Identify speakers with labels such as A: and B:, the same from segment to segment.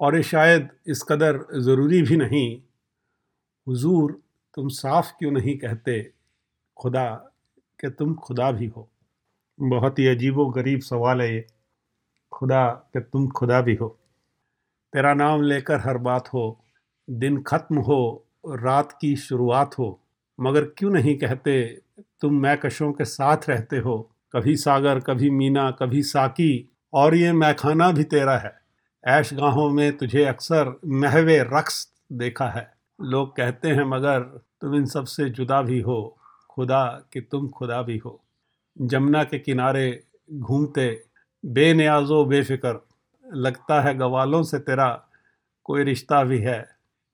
A: और ये शायद इस कदर ज़रूरी भी नहीं। हुजूर, तुम साफ़ क्यों नहीं कहते खुदा कि तुम खुदा भी हो? बहुत ही अजीब व गरीब सवाल है ये। खुदा कि तुम खुदा भी हो। तेरा नाम लेकर हर बात हो, दिन ख़त्म हो, रात की शुरुआत हो। मगर क्यों नहीं कहते, तुम मैकशों के साथ रहते हो? कभी सागर, कभी मीना, कभी साकी, और ये मैखाना भी तेरा है। ऐश गाहों में तुझे अक्सर महवे रक्स देखा है। लोग कहते हैं, मगर तुम इन सबसे जुदा भी हो। खुदा कि तुम खुदा भी हो। जमुना के किनारे घूमते बेनियाजो बेफिक्र। लगता है गवालों से तेरा कोई रिश्ता भी है।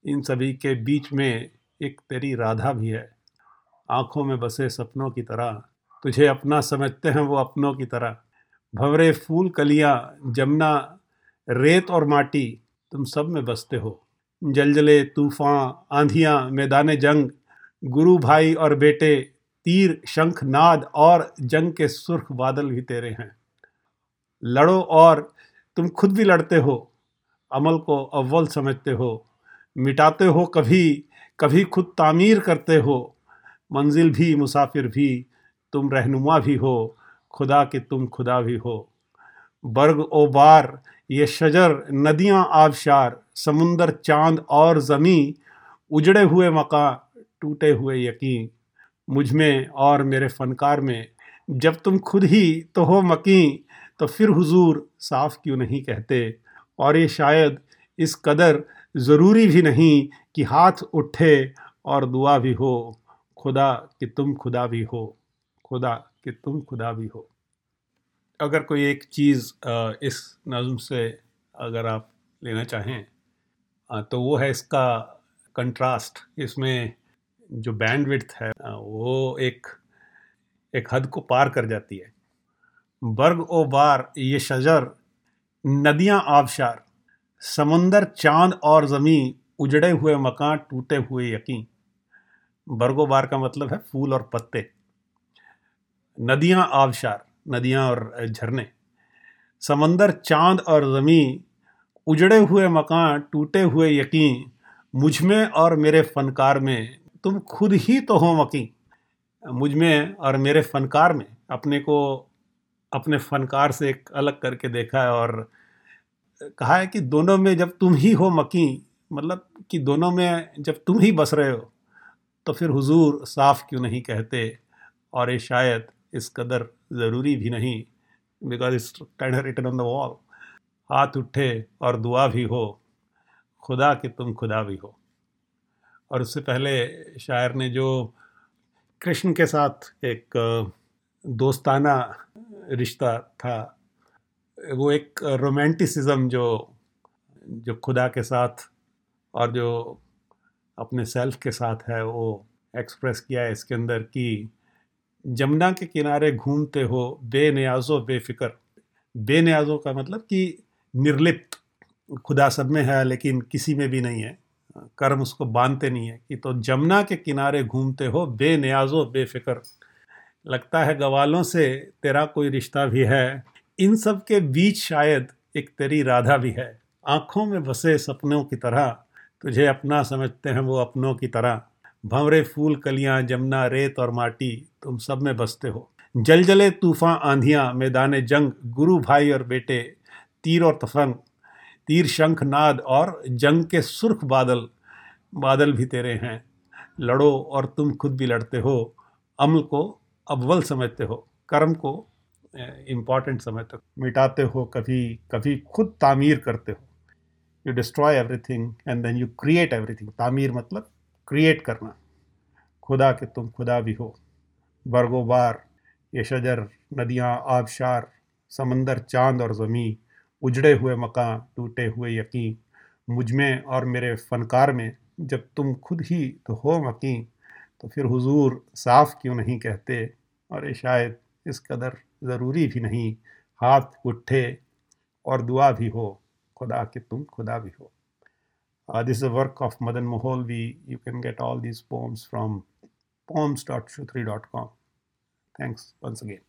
A: इन सभी के बीच में एक तेरी राधा भी है। आँखों में बसे सपनों की तरह। तुझे अपना समझते हैं वो अपनों की तरह। भंवरे फूल कलियाँ जमुना रेत और माटी, तुम सब में बसते हो। जलजले, तूफ़ान, आंधियाँ, मैदान जंग, गुरु भाई और बेटे, तीर, शंख, नाद और जंग के सुर्ख बादल भी तेरे हैं। लड़ो और तुम खुद भी लड़ते हो, अमल को अव्वल समझते हो। मिटाते हो कभी कभी खुद तामीर करते हो। मंजिल भी, मुसाफिर भी, तुम रहनुमा भी हो, खुदा कि तुम खुदा भी हो। बर्ग ओ बार ये शजर, नदियाँ आबशार, समुंदर, चाँद और ज़मी उजड़े हुए मका, टूटे हुए यकीन। मुझमें और मेरे फ़नकार में, जब तुम खुद ही तो हो मकी तो फिर हुजूर साफ़ क्यों नहीं कहते? और ये शायद इस कदर ज़रूरी भी नहीं कि हाथ उठे और दुआ भी हो, खुदा कि तुम खुदा भी हो, खुदा कि तुम खुदा भी हो। अगर कोई एक चीज़ इस नज़म से अगर आप लेना चाहें तो वो है इसका कंट्रास्ट। इसमें जो बैंड है वो एक एक हद को पार कर जाती है। बर्ग ओ बार, ये शजर, नदियाँ आबशार, समंदर, चाँद और ज़मीन, उजड़े हुए मकान, टूटे हुए यकीन। बर्गो बार का मतलब है फूल और पत्ते। नदियाँ आबशार। नदियाँ और झरने। समंदर, चाँद और ज़मीन, उजड़े हुए मकान, टूटे हुए यकीन, मुझमें और मेरे फनकार में। तुम खुद ही तो हो मकी मुझमें और मेरे फ़नकार में। अपने को अपने फ़नकार से एक अलग करके देखा है और कहा है कि दोनों में जब तुम ही हो मकी मतलब कि दोनों में जब तुम ही बस रहे हो तो फिर हुजूर साफ़ क्यों नहीं कहते? और ये शायद इस कदर ज़रूरी भी नहीं because it's kind written on the wall हाथ उठे और दुआ भी हो, खुदा कि तुम खुदा भी हो। और उससे पहले शायर ने जो कृष्ण के साथ एक दोस्ताना रिश्ता था, वो एक रोमांटिसिज्म जो जो खुदा के साथ और जो अपने सेल्फ के साथ है, वो एक्सप्रेस किया है इसके अंदर कि जमुना के किनारे घूमते हो, बेनियाजो बेफिक्र। बेनियाजों का मतलब कि निर्लिप्त। खुदा सब में है, लेकिन किसी में भी नहीं है। कर्म उसको बांधते नहीं है कि तो जमुना के किनारे घूमते हो, बेनियाजो बेफिक्र। लगता है गवालों से, तेरा कोई रिश्ता भी है। इन सब के बीच शायद एक तेरी राधा भी है। आँखों में बसे सपनों की तरह, तुझे अपना समझते हैं वो अपनों की तरह। भंवरे फूल, कलियाँ, जमुना, रेत और माटी, तुम सब में बसते हो। जलजले, तूफ़ान, आंधियाँ, मैदान, जंग, गुरु भाई और बेटे, तीर और तफंग, तीर, शंख, नाद और जंग के सुर्ख बादल बादल भी तेरे हैं। लड़ो और तुम खुद भी लड़ते हो। अमल को अव्वल समझते हो। कर्म को इंपॉर्टेंट समझते हो। मिटाते हो, कभी कभी खुद तामीर करते हो। You destroy everything and then you create everything तामीर मतलब क्रिएट करना। खुदा के तुम खुदा भी हो। बरगोबार ये शजर नदियाँ, आबशार, समंदर, चाँद और ज़मीन, उजड़े हुए मकान, टूटे हुए यकीन, मुझमें और मेरे फ़नकार में, जब तुम खुद ही तो हो मकी तो फिर हुजूर साफ़ क्यों नहीं कहते? और ये शायद इस कदर ज़रूरी भी नहीं, हाथ उठे और दुआ भी हो, खुदा कि तुम खुदा भी हो। Is a work of Madan Moholvi. You can get all these poems from poems.shutri.com. Thanks once again.